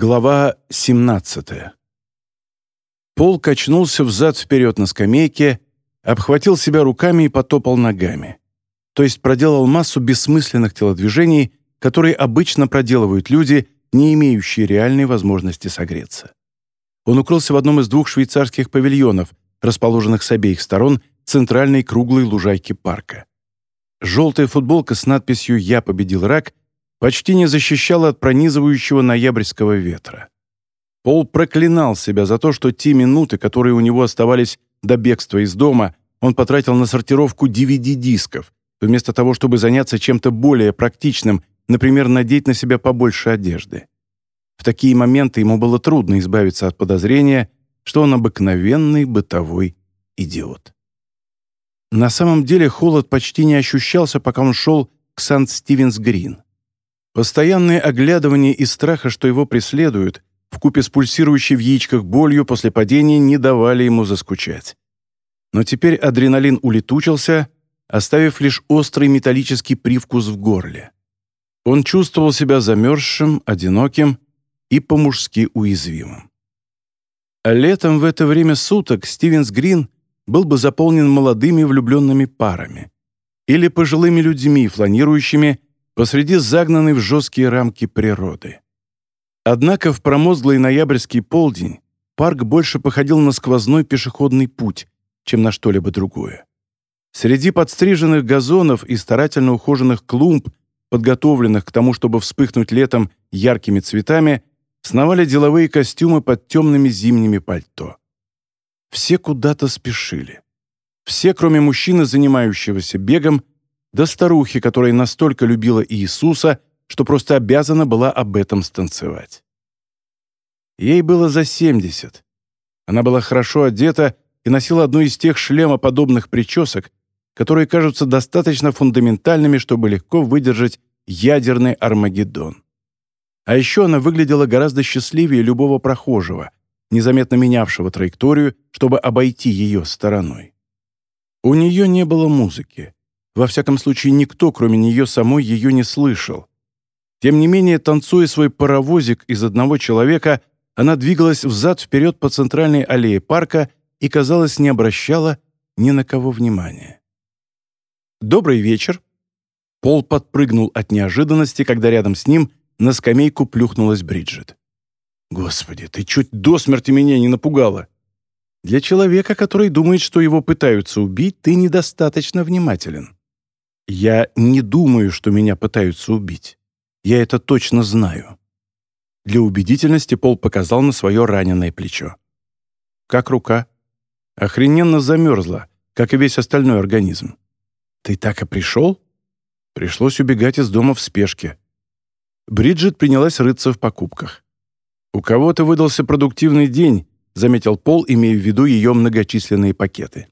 Глава 17 Пол качнулся взад-вперед на скамейке, обхватил себя руками и потопал ногами. То есть проделал массу бессмысленных телодвижений, которые обычно проделывают люди, не имеющие реальной возможности согреться. Он укрылся в одном из двух швейцарских павильонов, расположенных с обеих сторон центральной круглой лужайки парка. Желтая футболка с надписью «Я победил рак» почти не защищала от пронизывающего ноябрьского ветра. Пол проклинал себя за то, что те минуты, которые у него оставались до бегства из дома, он потратил на сортировку DVD-дисков, вместо того, чтобы заняться чем-то более практичным, например, надеть на себя побольше одежды. В такие моменты ему было трудно избавиться от подозрения, что он обыкновенный бытовой идиот. На самом деле холод почти не ощущался, пока он шел к Сант-Стивенс-Грин. Постоянное оглядывание и страха, что его преследуют, вкупе с пульсирующей в яичках болью после падения не давали ему заскучать. Но теперь адреналин улетучился, оставив лишь острый металлический привкус в горле. Он чувствовал себя замерзшим, одиноким и по-мужски уязвимым. А летом в это время суток Стивенс Грин был бы заполнен молодыми влюбленными парами или пожилыми людьми, фланирующими посреди загнанной в жесткие рамки природы. Однако в промозглый ноябрьский полдень парк больше походил на сквозной пешеходный путь, чем на что-либо другое. Среди подстриженных газонов и старательно ухоженных клумб, подготовленных к тому, чтобы вспыхнуть летом яркими цветами, сновали деловые костюмы под темными зимними пальто. Все куда-то спешили. Все, кроме мужчины, занимающегося бегом, до старухи, которая настолько любила Иисуса, что просто обязана была об этом станцевать. Ей было за 70. Она была хорошо одета и носила одну из тех шлемоподобных причесок, которые кажутся достаточно фундаментальными, чтобы легко выдержать ядерный Армагеддон. А еще она выглядела гораздо счастливее любого прохожего, незаметно менявшего траекторию, чтобы обойти ее стороной. У нее не было музыки. Во всяком случае, никто, кроме нее самой, ее не слышал. Тем не менее, танцуя свой паровозик из одного человека, она двигалась взад-вперед по центральной аллее парка и, казалось, не обращала ни на кого внимания. «Добрый вечер!» Пол подпрыгнул от неожиданности, когда рядом с ним на скамейку плюхнулась Бриджит. «Господи, ты чуть до смерти меня не напугала!» «Для человека, который думает, что его пытаются убить, ты недостаточно внимателен. Я не думаю, что меня пытаются убить. Я это точно знаю. Для убедительности Пол показал на свое раненое плечо. Как рука? Охрененно замерзла, как и весь остальной организм. Ты так и пришел? Пришлось убегать из дома в спешке. Бриджит принялась рыться в покупках. «У кого-то выдался продуктивный день», — заметил Пол, имея в виду ее многочисленные пакеты.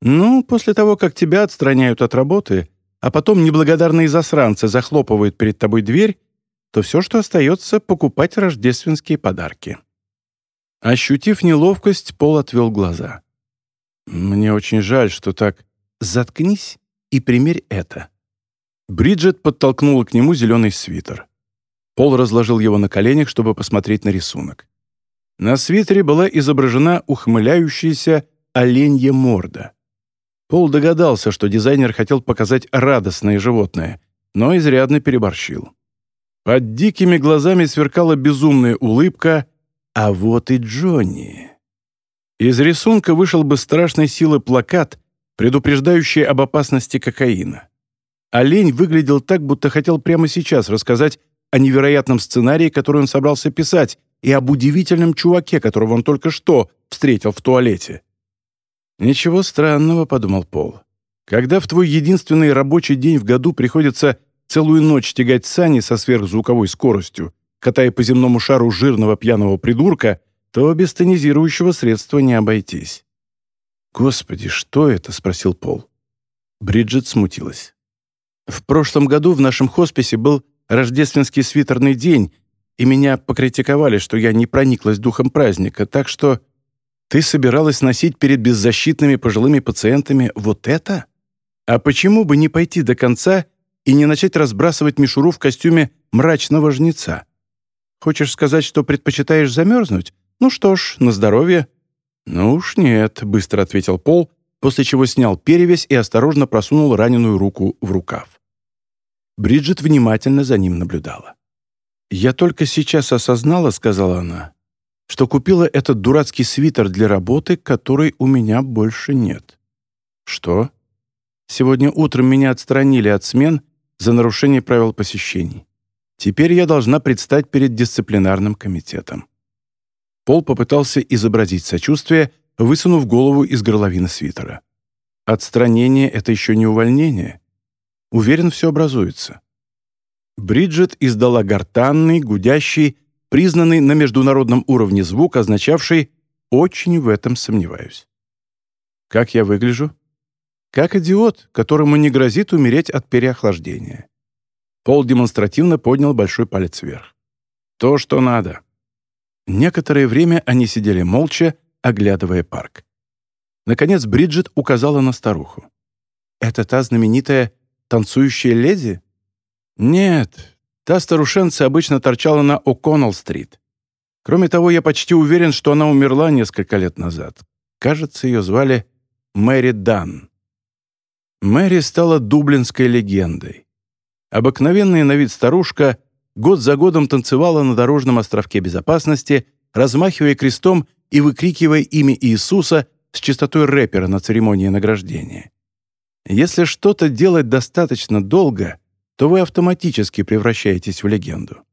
«Ну, после того, как тебя отстраняют от работы, а потом неблагодарные засранцы захлопывают перед тобой дверь, то все, что остается, покупать рождественские подарки. Ощутив неловкость, Пол отвел глаза. «Мне очень жаль, что так...» «Заткнись и примерь это». Бриджит подтолкнула к нему зеленый свитер. Пол разложил его на коленях, чтобы посмотреть на рисунок. На свитере была изображена ухмыляющаяся оленья морда. Пол догадался, что дизайнер хотел показать радостное животное, но изрядно переборщил. Под дикими глазами сверкала безумная улыбка, а вот и Джонни. Из рисунка вышел бы страшной силы плакат, предупреждающий об опасности кокаина. Олень выглядел так, будто хотел прямо сейчас рассказать о невероятном сценарии, который он собрался писать, и об удивительном чуваке, которого он только что встретил в туалете. «Ничего странного», — подумал Пол. «Когда в твой единственный рабочий день в году приходится целую ночь тягать сани со сверхзвуковой скоростью, катая по земному шару жирного пьяного придурка, то без тонизирующего средства не обойтись». «Господи, что это?» — спросил Пол. Бриджит смутилась. «В прошлом году в нашем хосписе был рождественский свитерный день, и меня покритиковали, что я не прониклась духом праздника, так что ты собиралась носить перед беззащитными пожилыми пациентами вот это? А почему бы не пойти до конца и не начать разбрасывать мишуру в костюме мрачного жнеца? Хочешь сказать, что предпочитаешь замерзнуть? Ну что ж, на здоровье». «Ну уж нет», — быстро ответил Пол, после чего снял перевязь и осторожно просунул раненую руку в рукав. Бриджит внимательно за ним наблюдала. «Я только сейчас осознала», — сказала она, «что купила этот дурацкий свитер для работы, которой у меня больше нет». «Что?» «Сегодня утром меня отстранили от смен за нарушение правил посещений. Теперь я должна предстать перед дисциплинарным комитетом». Пол попытался изобразить сочувствие, высунув голову из горловины свитера. «Отстранение — это еще не увольнение. Уверен, все образуется». Бриджит издала гортанный, гудящий, признанный на международном уровне звук, означавший «очень в этом сомневаюсь». «Как я выгляжу?» «Как идиот, которому не грозит умереть от переохлаждения». Пол демонстративно поднял большой палец вверх. «То, что надо». Некоторое время они сидели молча, оглядывая парк. Наконец Бриджит указала на старуху. «Это та знаменитая танцующая леди?» «Нет, та старушенца обычно торчала на О'Коннелл-стрит. Кроме того, я почти уверен, что она умерла несколько лет назад. Кажется, ее звали Мэри Дан. Мэри стала дублинской легендой. Обыкновенная на вид старушка год за годом танцевала на дорожном островке безопасности, размахивая крестом и выкрикивая имя Иисуса с частотой рэпера на церемонии награждения. Если что-то делать достаточно долго — то вы автоматически превращаетесь в легенду.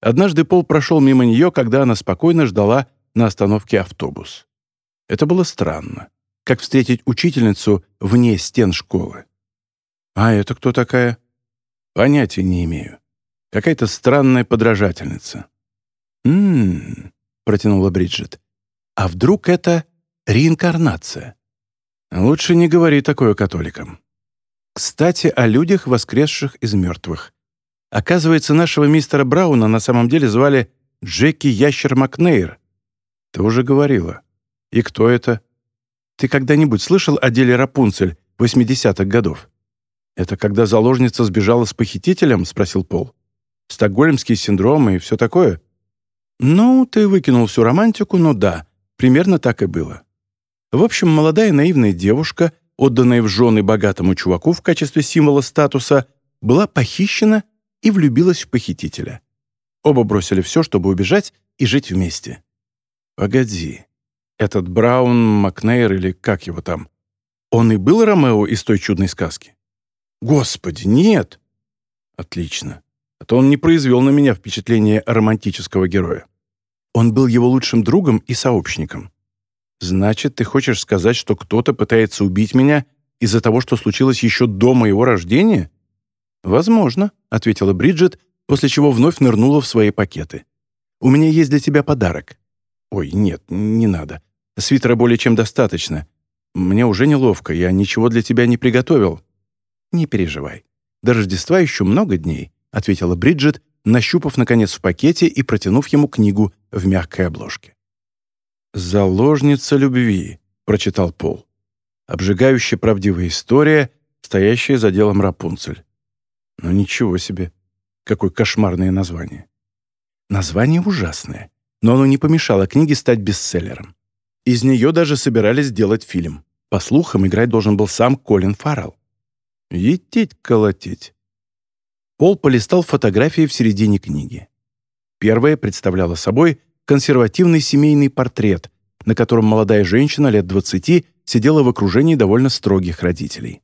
Однажды Пол прошел мимо нее, когда она спокойно ждала на остановке автобус. Это было странно, как встретить учительницу вне стен школы. «А это кто такая?» «Понятия не имею. Какая-то странная подражательница». «М-м-м», протянула Бриджит. «А вдруг это реинкарнация?» «Лучше не говори такое католикам». Кстати, о людях, воскресших из мертвых. Оказывается, нашего мистера Брауна на самом деле звали Джеки Ящер Макнейр. Ты уже говорила. И кто это? Ты когда-нибудь слышал о деле Рапунцель 80-х годов? Это когда заложница сбежала с похитителем? Спросил Пол. Стокгольмский синдром и все такое? Ну, ты выкинул всю романтику, но да, примерно так и было. В общем, молодая наивная девушка — отданная в жены богатому чуваку в качестве символа статуса, была похищена и влюбилась в похитителя. Оба бросили все, чтобы убежать и жить вместе. Погоди, этот Браун, Макнейр или как его там, он и был Ромео из той чудной сказки? Господи, нет! Отлично. А то он не произвел на меня впечатление романтического героя. Он был его лучшим другом и сообщником. Значит, ты хочешь сказать, что кто-то пытается убить меня из-за того, что случилось еще до моего рождения? Возможно, ответила Бриджит, после чего вновь нырнула в свои пакеты. У меня есть для тебя подарок. Ой, нет, не надо. Свитера более чем достаточно. Мне уже неловко, я ничего для тебя не приготовил. Не переживай. До Рождества еще много дней, ответила Бриджит, нащупав наконец в пакете и протянув ему книгу в мягкой обложке. «Заложница любви», — прочитал Пол. Обжигающая правдивая история, стоящая за делом Рапунцель. Ну ничего себе. Какое кошмарное название. Название ужасное, но оно не помешало книге стать бестселлером. Из нее даже собирались сделать фильм. По слухам, играть должен был сам Колин Фаррелл. Етить колотить. Пол полистал фотографии в середине книги. Первая представляла собой консервативный семейный портрет, на котором молодая женщина лет 20 сидела в окружении довольно строгих родителей.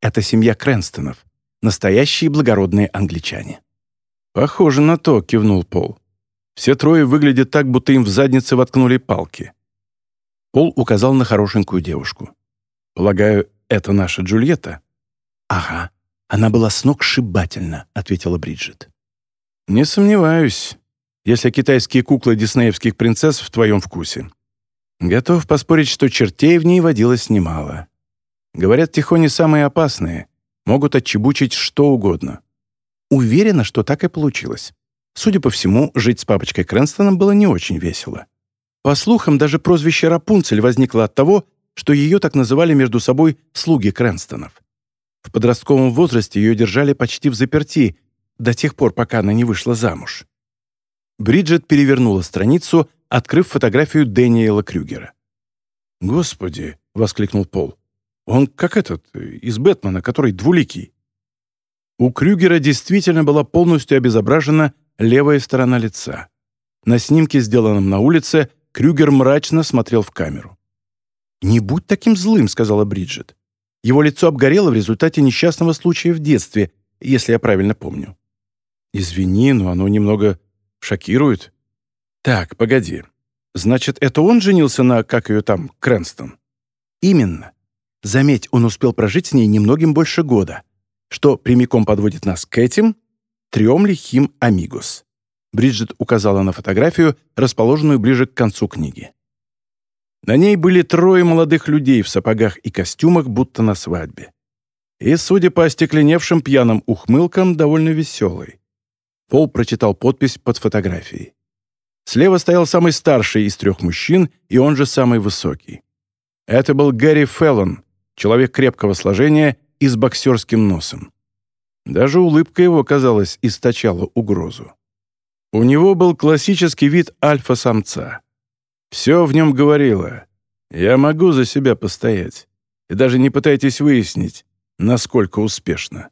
Это семья Крэнстонов, настоящие благородные англичане. «Похоже на то», — кивнул Пол. «Все трое выглядят так, будто им в заднице воткнули палки». Пол указал на хорошенькую девушку. «Полагаю, это наша Джульетта?» «Ага, она была с ног сшибательна», — ответила Бриджит. «Не сомневаюсь если китайские куклы диснеевских принцесс в твоем вкусе. Готов поспорить, что чертей в ней водилось немало. Говорят, тихони самые опасные, могут отчебучить что угодно. Уверена, что так и получилось. Судя по всему, жить с папочкой Крэнстоном было не очень весело. По слухам, даже прозвище Рапунцель возникло от того, что ее так называли между собой слуги Крэнстонов. В подростковом возрасте ее держали почти в заперти, до тех пор, пока она не вышла замуж. Бриджит перевернула страницу, открыв фотографию Дэниела Крюгера. «Господи!» — воскликнул Пол. «Он как этот, из Бэтмена, который двуликий». У Крюгера действительно была полностью обезображена левая сторона лица. На снимке, сделанном на улице, Крюгер мрачно смотрел в камеру. «Не будь таким злым», — сказала Бриджит. «Его лицо обгорело в результате несчастного случая в детстве, если я правильно помню». «Извини, но оно немного шокирует». «Так, погоди. Значит, это он женился на, как ее там, Крэнстон?» «Именно. Заметь, он успел прожить с ней немногим больше года, что прямиком подводит нас к этим трем лихим амигос». Бриджит указала на фотографию, расположенную ближе к концу книги. На ней были трое молодых людей в сапогах и костюмах, будто на свадьбе. И, судя по остекленевшим пьяным ухмылкам, довольно веселый. Пол прочитал подпись под фотографией. Слева стоял самый старший из трех мужчин, и он же самый высокий. Это был Гэри Феллон, человек крепкого сложения и с боксерским носом. Даже улыбка его, казалось, источала угрозу. У него был классический вид альфа-самца. Все в нем говорило «Я могу за себя постоять». И даже не пытайтесь выяснить, насколько успешно.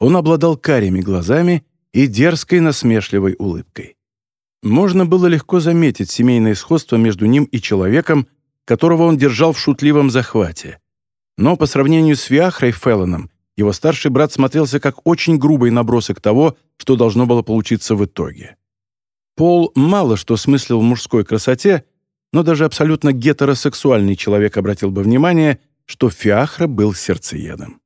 Он обладал карими глазами и дерзкой насмешливой улыбкой. Можно было легко заметить семейное сходство между ним и человеком, которого он держал в шутливом захвате. Но по сравнению с Виахрой Феллоном, его старший брат смотрелся как очень грубый набросок того, что должно было получиться в итоге. Пол мало что смыслил в мужской красоте, но даже абсолютно гетеросексуальный человек обратил бы внимание, что Фиахра был сердцеедом.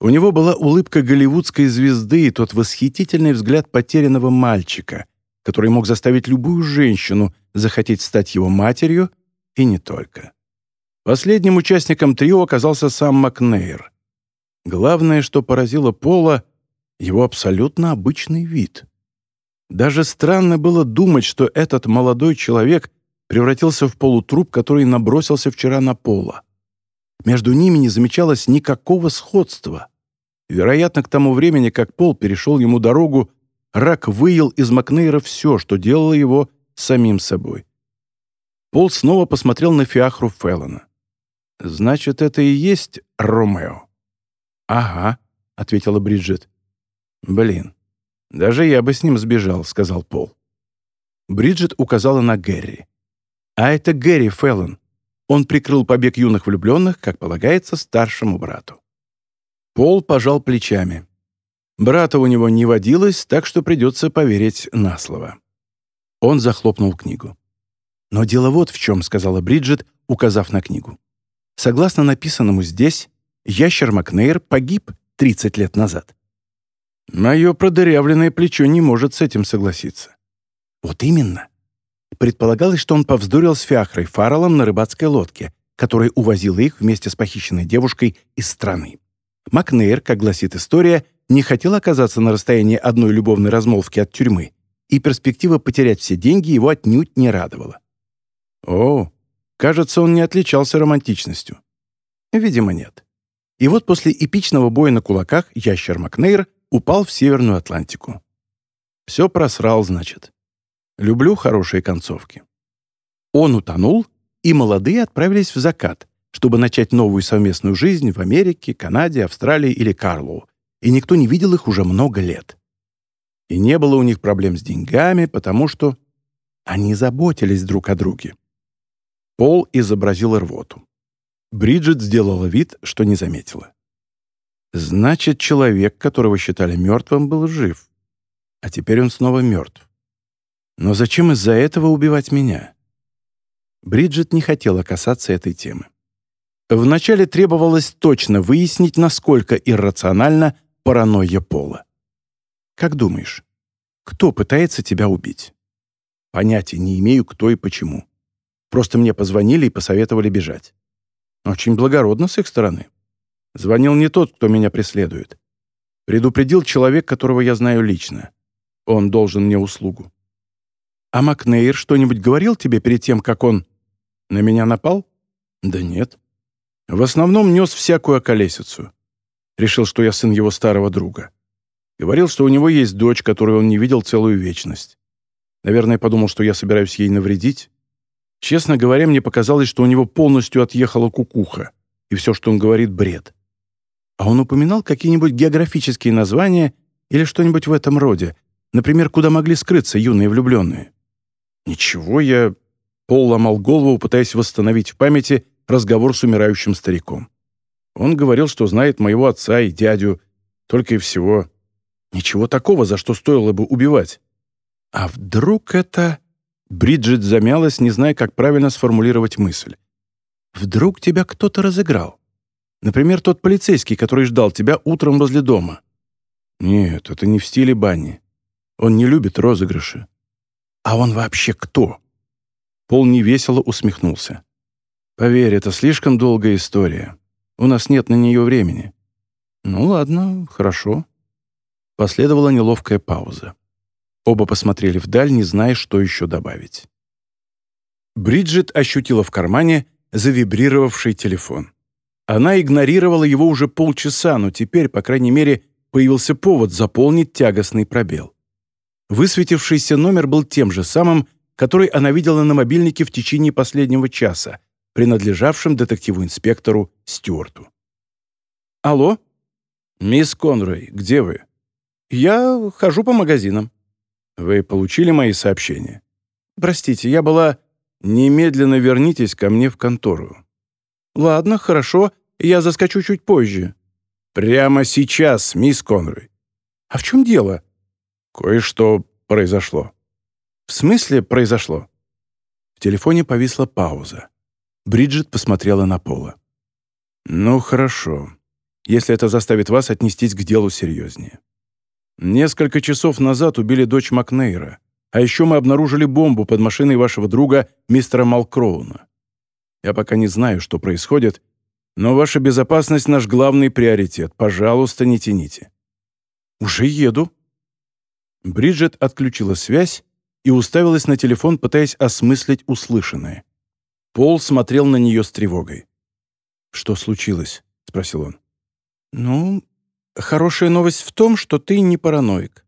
У него была улыбка голливудской звезды и тот восхитительный взгляд потерянного мальчика, который мог заставить любую женщину захотеть стать его матерью, и не только. Последним участником трио оказался сам Макнейр. Главное, что поразило Пола, его абсолютно обычный вид. Даже странно было думать, что этот молодой человек превратился в полутруп, который набросился вчера на Пола. Между ними не замечалось никакого сходства. Вероятно, к тому времени, как Пол перешел ему дорогу, рак выел из Макнейра все, что делало его самим собой. Пол снова посмотрел на Фиахру Феллона. «Значит, это и есть Ромео?» «Ага», — ответила Бриджит. «Блин, даже я бы с ним сбежал», — сказал Пол. Бриджит указала на Гэри. А это Гэри Феллон. Он прикрыл побег юных влюбленных, как полагается, старшему брату. Пол пожал плечами. Брата у него не водилось, так что придется поверить на слово. Он захлопнул книгу. «Но дело вот в чем», — сказала Бриджит, указав на книгу. «Согласно написанному здесь, ящер Макнейр погиб 30 лет назад». Мое продырявленное плечо не может с этим согласиться. Вот именно. Предполагалось, что он повздорил с Фиахрой Фарреллом на рыбацкой лодке, которая увозила их вместе с похищенной девушкой из страны. Макнейр, как гласит история, не хотел оказаться на расстоянии одной любовной размолвки от тюрьмы, и перспектива потерять все деньги его отнюдь не радовала. О, кажется, он не отличался романтичностью. Видимо, нет. И вот после эпичного боя на кулаках ящер Макнейр упал в Северную Атлантику. Все просрал, значит. Люблю хорошие концовки. Он утонул, и молодые отправились в закат, чтобы начать новую совместную жизнь в Америке, Канаде, Австралии или Карлоу, и никто не видел их уже много лет. И не было у них проблем с деньгами, потому что они заботились друг о друге. Пол изобразил рвоту. Бриджит сделала вид, что не заметила. Значит, человек, которого считали мертвым, был жив. А теперь он снова мертв. Но зачем из-за этого убивать меня? Бриджит не хотела касаться этой темы. Вначале требовалось точно выяснить, насколько иррациональна паранойя Пола. Как думаешь, кто пытается тебя убить? Понятия не имею, кто и почему. Просто мне позвонили и посоветовали бежать. Очень благородно с их стороны. Звонил не тот, кто меня преследует. Предупредил человек, которого я знаю лично. Он должен мне услугу. «А Макнейр что-нибудь говорил тебе перед тем, как он...» «На меня напал?» «Да нет. В основном нес всякую околесицу. Решил, что я сын его старого друга. Говорил, что у него есть дочь, которую он не видел целую вечность. Наверное, подумал, что я собираюсь ей навредить. Честно говоря, мне показалось, что у него полностью отъехала кукуха, и все, что он говорит, бред. А он упоминал какие-нибудь географические названия или что-нибудь в этом роде, например, куда могли скрыться юные влюбленные. Ничего, я Пол ломал голову, пытаясь восстановить в памяти разговор с умирающим стариком. Он говорил, что знает моего отца и дядю, только и всего. Ничего такого, за что стоило бы убивать. А вдруг это... Бриджит замялась, не зная, как правильно сформулировать мысль. «Вдруг тебя кто-то разыграл? Например, тот полицейский, который ждал тебя утром возле дома?» «Нет, это не в стиле Банни. Он не любит розыгрыши». «А он вообще кто?» Пол невесело усмехнулся. «Поверь, это слишком долгая история. У нас нет на нее времени». «Ну ладно, хорошо». Последовала неловкая пауза. Оба посмотрели вдаль, не зная, что еще добавить. Бриджит ощутила в кармане завибрировавший телефон. Она игнорировала его уже полчаса, но теперь, по крайней мере, появился повод заполнить тягостный пробел. Высветившийся номер был тем же самым, который она видела на мобильнике в течение последнего часа, принадлежавшим детективу-инспектору Стюарту. «Алло?» «Мисс Конрой, где вы?» «Я хожу по магазинам». «Вы получили мои сообщения?» «Простите, я была...» «Немедленно вернитесь ко мне в контору». «Ладно, хорошо, я заскочу чуть позже». «Прямо сейчас, мисс Конрой». «А в чем дело?» «Кое-что произошло». «В смысле произошло?» В телефоне повисла пауза. Бриджит посмотрела на Пола. «Ну, хорошо, если это заставит вас отнестись к делу серьезнее. Несколько часов назад убили дочь Макнейра, а еще мы обнаружили бомбу под машиной вашего друга, мистера Малкроуна. Я пока не знаю, что происходит, но ваша безопасность — наш главный приоритет. Пожалуйста, не тяните». «Уже еду». Бриджит отключила связь и уставилась на телефон, пытаясь осмыслить услышанное. Пол смотрел на нее с тревогой. «Что случилось?» — спросил он. «Ну, хорошая новость в том, что ты не параноик.